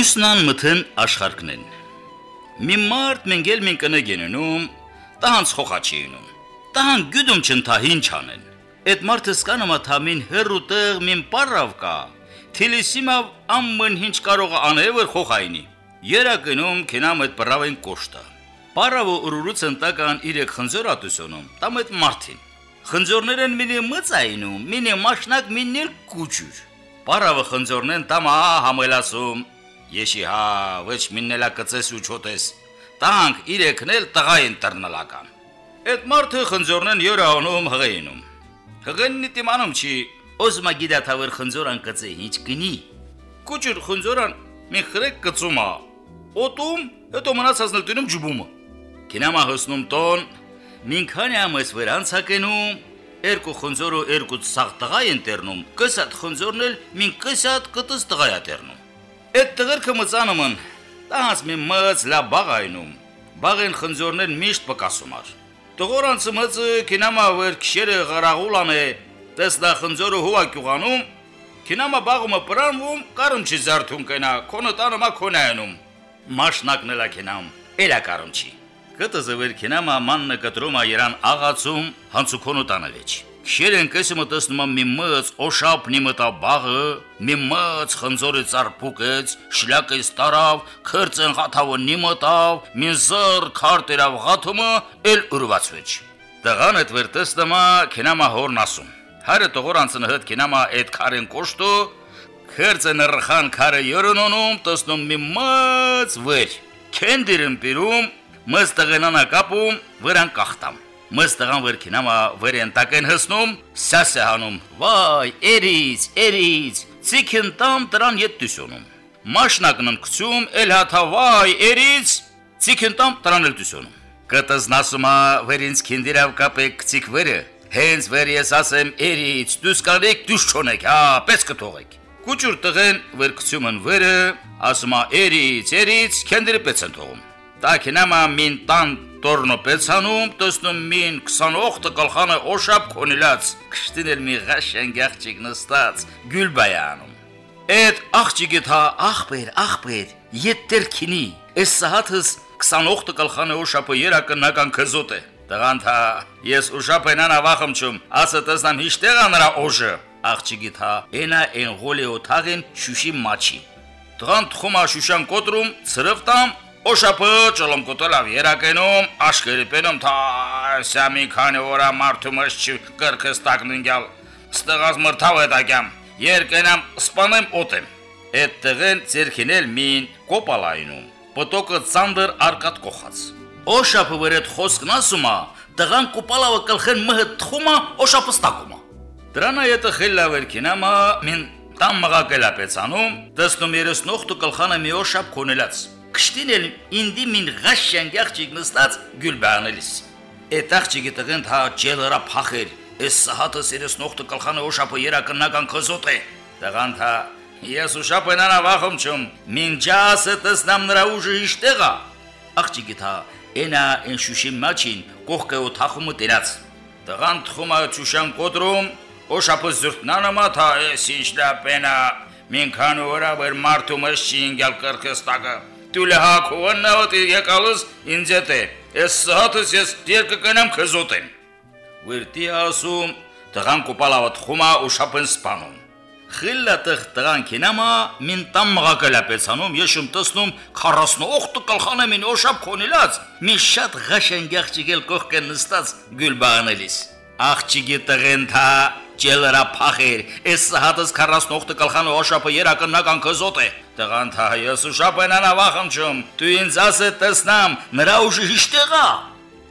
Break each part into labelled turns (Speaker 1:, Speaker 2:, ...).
Speaker 1: Մյուսնան մթն աշխարհքնեն։ Մի մարդ մենգել մեն կնե գեննում, տահանց խոխաչինում։ Տահան գյուդում չընթահին չանեն։ Այդ մարդը սկանում աթամին հերուտեղ մին պարավ կա։ Թիլիսիմավ ամեն ինչ կարող անել որ խոխայինի։ Երակնում կինամ այդ պրավեն կոշտա։ Պարավը ուրուրուց ընտական իրեք խնձորատուսոնում, տամ այդ մարդին։ Խնձորներն մինի մծայինում, մինի մաշնակ մինիլ կուճուր։ Պարավը խնձորնեն տամա համելասում։ Եշի հա, ոչ միննելա կծես ու չոտես։ Տանք իրեքնել տղային տրնալական։ Այդ մարդը խնձորնեն յորանում հղեինում։ Հղեննի տիմանում չի, ոզմա գիդա թավր խնձորան կծե ինչ կնի։ Կուճուր խնձորան մի խրեք կծումա։ Օտում, հետո մնացածն դնում ջուբումը։ Կինամա հոսնում տոն, մինքան ամս վրանցակենում, երկու խնձորը երկու ցաղ տղա են տերնում, կսատ խնձորն էլ մին կսատ կտս տղա է տերնում։ Այդ տղերքը մծանումն, տահած մի մծ լա բաղայնում, բաղեն խնձորներ միշտ պկասումար։ Տղորանցը մծը կինամա վեր քշերը ғրաղուլան է, տեսնա խնձորը հուա կյուղանում, կինամա բաղումը պրանվում, կարում չի զարթում կենա, քոնը տանումա քոնայանում։ Մաշնակն էլա կինամ, էլա կարում չի։ Կտը զվեր կինամա մաննը կտրումա երան աղացում, հանցուքոնու տանավեչ։ Քշերեն կեսը տեսնում մի մծ օշապնի մտա բաղը, մի մծ խնձորի ծարփուկեց, շլակը ստարավ, քրծեն խաթավը նիմտավ, մի զր քարտերավ ղաթումը էլ ուրվացվեց։ Տղան այդ վերտստամա կինամա հորն ասում։ Հարը տողորանցն հդ կինամա այդ քարեն կոշտո, քրծը նրխան քարը յորոնոնում, տեսնում մի մծ վեր։ Քենդիրն պիրում, մս տղենանա կապում, վրան կախտամ։ Մս տղան վեր կինամա վրեն տակեն հսնում, սասը հանում։ Վայ, էրից, էրից, ցիկն տամ տրան ետ դուսոնում։ Մաշնակն ընկցում, էլ հաթա վայ, էրից, ցիկն տամ տրան էլ դուսոնում։ Կտզնասումա վերինց քինդիրավ կապեք ցիկ վերը, հենց վեր ես ասեմ էրից, դուս կարեք դուս չոնեք, հա, պես կթողեք։ Կուճուր տղեն վերկցումն վերը, ասումա էրից, էրից, քենդիրը պես են թողում։ Տակինամա մին տան տորնո պեցանում, տեսնում մին 28 կալխանը օշապ կոնիլած, կշտինել մի ղաշեն գաղջիկ նստած, գյուլբայանում։ Այդ աղջիկը թա աղբեր, աղբեր, ետտեր քինի, այս սահաթս 28 կալխանը օշապը երակնական քզոտ է։ Տղան թա ես ուշապեն անավախım չում, ասը տեսնամ հիշտեղա նրա օժը։ Աղջիկի թա ենա են գոլե օթաղեն շուշի մաչի։ Տղան թխումա շուշան կոտրում, ծրվտամ Օշապը ճլում կոտալավ երակենում, աշկերի պենում թա սամի քանի որա մարդումս չի կրկս տակննգյալ, ստղազ մրթավ է տակյամ, երկենամ սպանեմ օտեմ։ Այդ տղեն ձերքինել մին կոպալայնում, պտոկը ծանդր արկատ կողած։ Օշապը վրետ խոսքն ասումա, տղան կոպալավը կլխեն մհը թխումա, օշապը ստակումա։ Դրանա ետը խելլավեր կինամա մին տամ մղակելա պեցանում, տեսնում 38 կլխանը մի օշապ կոնելած կշտինել ինդի մին ղաշյան գաղջիկ նստած գյուլբանելիս։ Այդ աղջիկի տղեն թա ջելրա փախեր, այս սահատը 38 կլխանը օշապը երակնական քզոտ է։ Տղան թա ես ուշապը նանա վախում չում, մին ջասը տեսնամ նրա ուժը իշտեղա։ Աղջիկի թա ենա են շուշի մաչին կողքը ու թախումը տերած։ Տղան թխումա ճուշան կոտրում, օշապը զրտնանամա թա ես ինչ լապենա, մինքան որա վեր մարդումս չի ինգյալ կրկստակը դու լհակոն նավտ եկալս ինձ հետ է ես սահատս ես դեր կկնամ քզոտեմ վերտի ասում տղան կոպալավտ խումա ու շապն սպանում խիլլա տղ տղան կինամա մին տամ մղակալապեցանում եշում տեսնում 48 կլխանը մին օշապ քոնիլած մի շատ ղաշեն գաղջիկել կողքեն նստած գյուլբանելիս աղջիկի տղեն թա ջելրա փախեր էս հատս 48 կլխանը օշապը երակնական քզոտ է տղան թա ես ուշապն անավախım չում դու ինձ ասե տեսնամ նրա ուժը հիշտեղա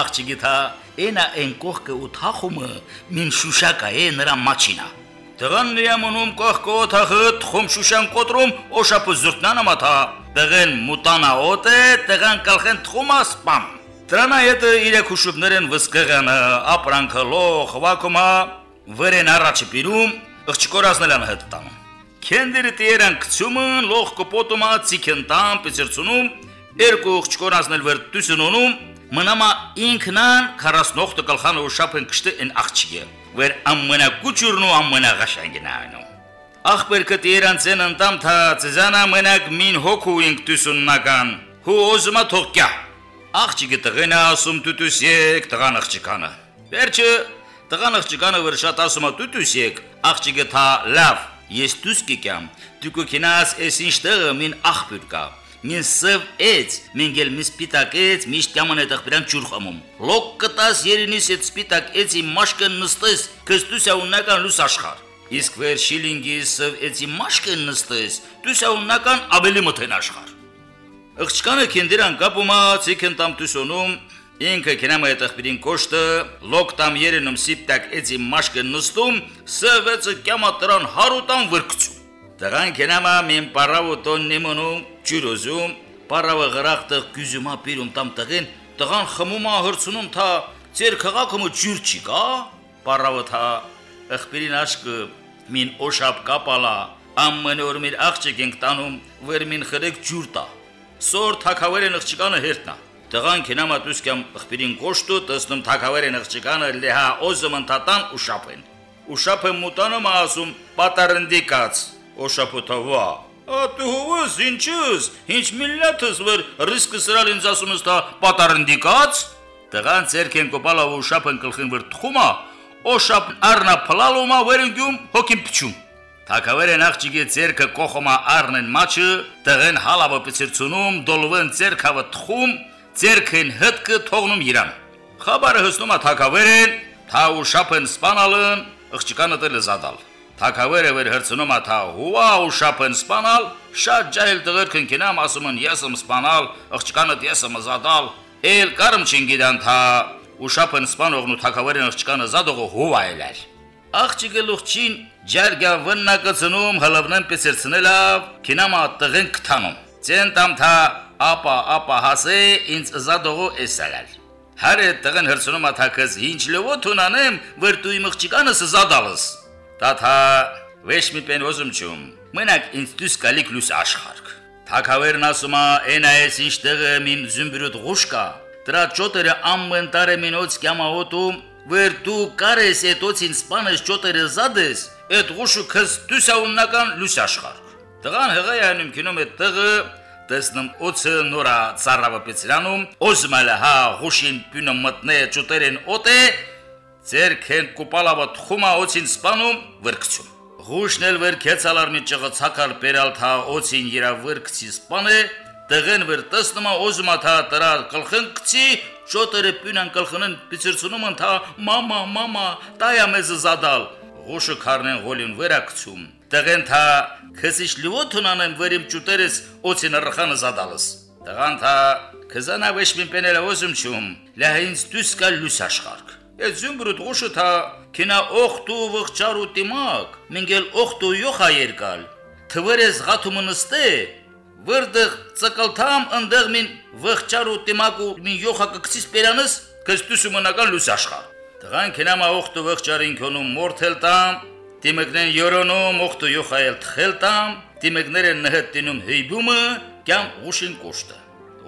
Speaker 1: աղջիկի թա ենա են կողքը ու թախումը մին շուշակա է նրա մաչինա Տղան նյամոնում կողքը օթախը թխում շուշան կոտրում օշապը զուրտնանը մաթա տղեն մուտանա օտե տղան կալխեն թխումա սպամ Դրանա հետը իրեք հուշուբներեն վսկեղանը ապրանքը լող վակումա վրեն առաջը պիրում, ըղջկորացնելան հետ տանում։ Քենդերը տերան կցումն լող կպոտումա ցիկենտան պեցերցունում, երկու ըղջկորացնել վեր դուսնոնում, մնամա ինքնան 48 կլխան ու շապեն կշտը են աղջիկը, վեր ամմենա կուճուրն ու ամմենա ղաշանգին այնում։ Ախպերքը տիրանցեն ընտամ թա ծզանա մենակ մին հոգու ինք տուսուննական։ Հու ոզմա թողկյա։ Աղջիկը տղենա ասում տուտուս եկ տղան աղջիկանը։ Վերջը տղան աղջիկանը վր շատ ասում տուտուս եկ, աղջիկը թա լավ, ես դուս կիկամ, դու կքինաս էս ինչ տեղը մին աղբյուր կա։ Մին սև էց, մինգել մի սպիտակ էց, միշտ կաման է տղբրան ջուր խմում։ Լոկ կտաս երինիս էց սպիտակ էցի մաշկը նստես, կստուսա ունական լուս աշխար։ Իսկ վեր շիլինգի սև էցի մաշկը նստես, դուսա ունական ավելի մթեն աշխար։ Աղջկանը քենդիրան կապումա ցիկեն տամ տուսոնում ինքը կենամա այդախբիրին կոշտը լոկ տամ երենում սիպտակ էցի մաշկը նստում սևեցը կյամա տրան հարուտան վրկցում Տղան կենամա մին պարավու տոն նիմոնում ջուրոզում պարավը գրախտը գյուզումա պիրում տամ տղեն տղան խմումա հրցնում թա ծեր քաղաքը ջուր չի կա պարավը թա ըխբիրին աշկը մին օշապ կապալա ամեն օր մեր աղջիկ ենք տանում վեր մին խրեք ջուր տա սոր թակավերեն աղջիկանը հերտնա տղան կենամա դուսկամ ըխբիրին կոշտու տեսնում թակավերեն աղջիկանը լեհա օզում ընտատան ու շապեն ու շապը մուտանում ասում պատարնդիկած օշապոթավա Ատուհուս ինչուս, ինչ միլլաթս վեր ռիսկը սրալ ինձ ասում ես թա պատարնդիկած տղան ցերքեն կոպալավ ու շապն կլխին վեր թխումա օշապ արնա փլալումա վերընկյում հոգին փչում Թակավերեն աղջիկի ցերքը կողոմա առնեն մաչը, տղեն հալավը պծիրցունում, դոլվեն ցերքավը թխում, ցերքեն հտկը թողնում իրան։ Խաբարը հսնում է թակավերեն, թա ու շապն սպանալն, աղջիկանը դել զադալ։ Թակավերը վեր հրցնում է թա հուա ու շապն սպանալ, շատ ջահել տղեր քնքինամ ասում են ես եմ սպանալ, աղջկանը ես եմ զադալ, էլ կարմ չինգիդան թա ու շապն սպանողն ու թակավերն աղջկանը զադողը հուա էլել։ Աղջիկը լուղջին ջարգա վննակցնում հլավնեն պեսերցնելավ, քինամա տղեն կթանում։ Ցեն տամ թա ապա ապա հասե ինձ զադողը էսալալ։ Հարը տղեն հրցնում աթակս ինչ լովոթ ունանեմ, որ դու իմ աղջկանս զադալս։ Տաթա վեշ մի պեն ոզում չում։ Մենակ ինձ դուս գալիք լուս աշխարհ։ Թակավերն ասում է, «Էն այս ինչ տեղը մին զումբրուտ ղուշկա»։ Դրա ճոտերը ամեն տարե մինոց կյամահոտում, վեր դու կարես էտոցին սպանես ճոտերը զադես, այդ ղուշը քս դուսաուննական լուս աշխարհ։ Տղան հղայանում քինում է տեղը տեսնում օծը նորա ծառավը պեցրանում, օզմալը հա ղուշին պյունը մտնե ճոտերեն օտե Ձերքեն կուպալավը թխումա օցին սպանում վրկցում։ Ղուշնել վեր քեցալար մի ճղծակար բերալ թա օցին իրա վրկցի սպանը, տղեն վեր տեսնումա օզումա թա տրա կլխնկցի, ճոտերը պյունան կլխնեն պիցրցնում ընթա մամա մամա տայա մեզ զադալ։ Ղուշը քարնեն գոլին վերակցում։ Տղեն թա քսիշ լիվոթուն անեմ վերիմ ճուտերես օցին ռխանը զադալս։ Տղան թա քզանա վեշ մին պեները օզում չում։ Լահինց դուս կա լուս աշխարհ։ Այդ զումբրուտ ղուշը թա քինա օխտու վղճարու տիմակ, մինգել օխտու յոխա երկալ։ Թվերես գաթումը նստե, վրդղ ցկալթամ ընդեղ մին վղճարու տիմակու մին յոխա կքսիս պերանս, կստուսու մնական լուս աշխար։ Տղան քինամա օխտու վղճարին քոնում մորթել տամ, Տիմեկնեն յորոնում օխտու յոխայել թխել տամ, տիմեկները նհտինում հեյբումը, կամ ղուշին կոշտը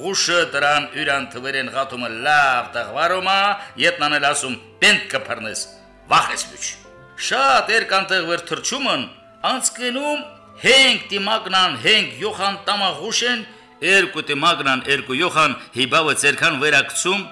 Speaker 1: ղուշը դրան յուրան թվերեն գաթումը լավ տղվարոմա ետնանել ասում պենտ կփռնես վախես լուչ շատ երկանտեղ վեր թրջումն անցկենում հենք տիմագնան հենք յոխան տամա ղուշեն երկու տիմագնան երկու յոխան հիբավը ցերքան վերակցում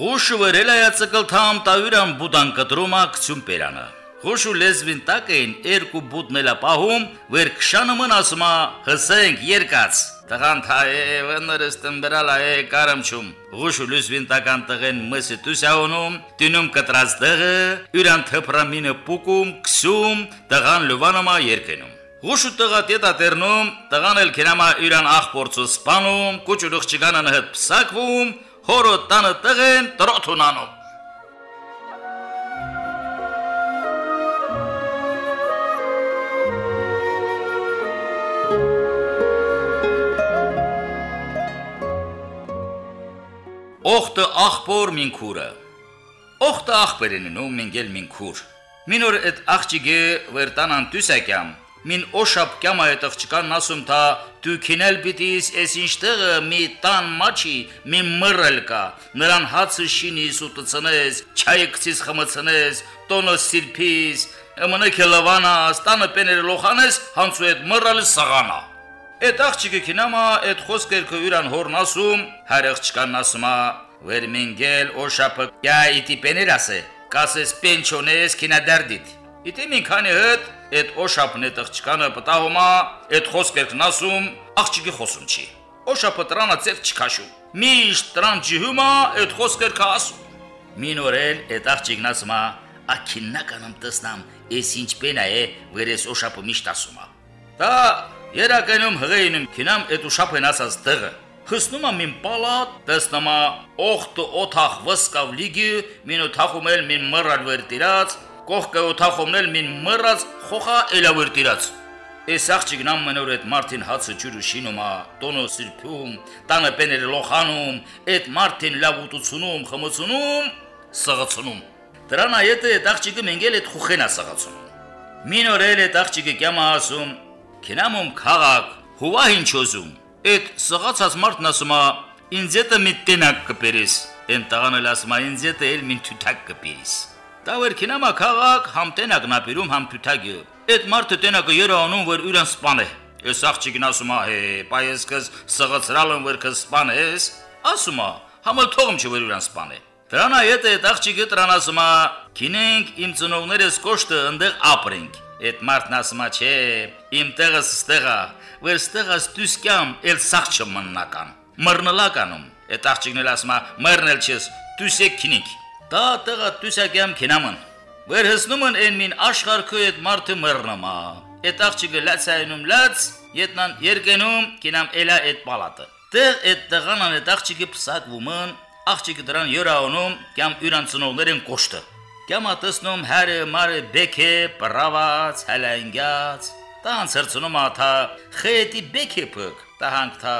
Speaker 1: ղուշը վերել այ ցկլ թամ տավիրան բուդան կտրումա կցում պերանը Խոշու լեզվին տակ էին երկու բուտնելա պահում, վեր քշանը մն ասումա հսենք երկած։ Տղան թայե վներստն բրալ այ կարամչում։ Խոշու լեզվին տական տղեն մսի տուսաունում, տինում կտրած տղը, յուրան թփրամինը պուկում, քսում, տղան լուվանոմա երկենում։ Խոշու տղա տետա տերնում, տղան էլ քենամա յուրան ախպորցու սպանում, կուճուրուղ չիգանան հետ փսակվում, հորո տանը տղեն տրոթունանում։ Օխտը ախպոր մինքուրը։ Օխտը ախպերինու մինգել մինքուր։ Մինոր այդ աղջիկը վերտանան տուսակյամ։ Մին օշապ կյամա այդ աղջկան ասում թա դու քինել պիտիս էս ինչտեղը մի տան մաչի մի մռել կա նրան հացը շինիս ու տցնես չայը կցիս խմցնես տոնը սիրփիս Մնը քելավանա ստանը պեները լոխանես հանցու այդ մռալը սաղանա։ Այդ աղջիկը կինամա այդ խոսքերքը յուրան հորն ասում, հայրեղ չկան ասումա, վերմինգել օշապը կյա իտի պեներ ասե, կասես պենչոնես կինադարդիտ։ Իտի մին քանի հետ այդ օշապն է տղճկանը պտահումա, այդ խոսքերքն ասում, աղջիկի խոսում չի։ Օշապը տրանը ծև չքաշում։ Միշտ տրան ջհումա այդ խոսքերքը ասում։ Մին օրել այդ աղջիկն ասումա, ակիննականամ տեսնամ, ես ինչ պենա է, վերես օշապը միշտ ասումա։ Դա երականում հղեինում քինամ այդ օշապն ասած տղը։ Խսնում եմ մին պալատ, տեսնում եմ օխտը օթախ վսկավ լիգի, մին օթախում էլ մին մռալ վեր տիրած, կողքը օթախումնել մին մռած խոխա էլավեր տիրած։ Էս աղջիկն ամենօր այդ մարտին հացը ջուրը շինում է, տոնը սիրփում, տանը պեները լոխանում, այդ մարտին լավ ուտությունում, խմությունում, սղացնում։ Դրան այդը այդ աղջիկը մենգել այդ խուխենա սղացնում։ Մին օրել այդ աղջիկը կյամա ասում, քնամում քաղաք, հուվա ինչ ոզում։ Այդ սղացած մարտն ասում է, ինձ էտը մի տենակ կպերես։ Են տղան էլ ասում է, ինձ էտը էլ մին թութակ կպերես։ Տավեր քինամա քաղաք համ տենակ նապիրում համ թութագը։ Այդ մարդը տենակը երանում որ յուրան սպան է։ Ես աղջիկն ասում է, հե, պայես կս սղացրալն որ կս սպան ես։ Ասում է, համը թողում չի որ յուրան սպան է։ Դրանա եթե այդ աղջիկը դրան ասում է, քինենք իմ ծնողներս կոշտը ընդեղ ապրենք։ Այդ մարդն ասում է, չէ, իմ տեղս ստեղա, որ ստեղաս դուսկամ էլ սաղ չմննական։ Մռնլականում։ Այդ աղջիկն էլ ասում է, մռնել չես, դուսեք քինիկ։ Դա տղա տուսակյամ քինամն։ Վեր հսնումն են մին աշխարհքը այդ մարդը մեռնամա։ Այդ աղջիկը լացայնում լաց, ետնան երկենում քինամ էլա այդ պալատը։ Տեղ այդ տղան այդ աղջիկը փսակվումն, աղջիկը դրան յորանում, կամ յուրան ծնողներն կոշտը։ Կամ ատսնում հարը մարը բեքե, պրավաց, հալանգյաց։ Տան ծրցնում աթա, խետի բեքե փկ, տահանք թա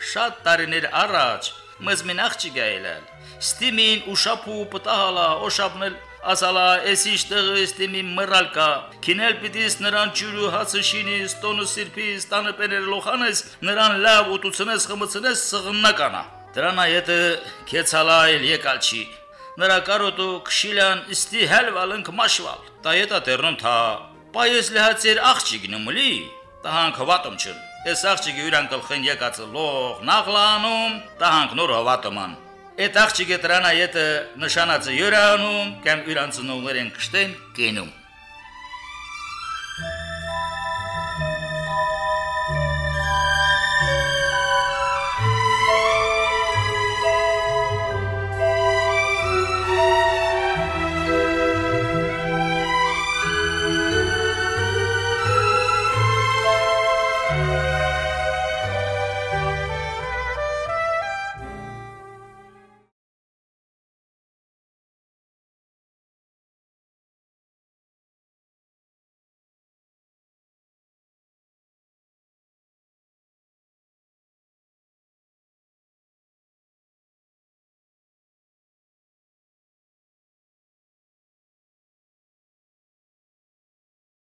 Speaker 1: շատ տարիներ առաջ մզմին աղջիկա ելալ ստիմին ու շապու պտահալա օշապնել ասալա էս իշտեղը ստիմի մռալկա քինել պիտիս նրան ջուրու հացը շինիս տոնը սիրփիս տանը պեներ լոխանես նրան լավ ուտուցնես խմցնես սղննականա դրանա եթե քեցալայել եկալ չի նրա կարոտու քշիլան ստի հելվալն կմաշվալ տա ետա տերնում թա պայես լհացեր աղջիկն մլի տահանք հվատում չն Ես աղջիկի յուրան գլխին եկած լող նաղլանում տահանք նոր հվատման Այդ աղջիկը դրանա եթե նշանածը յուրանում կամ յուրանցնողներ են կշտեն կենում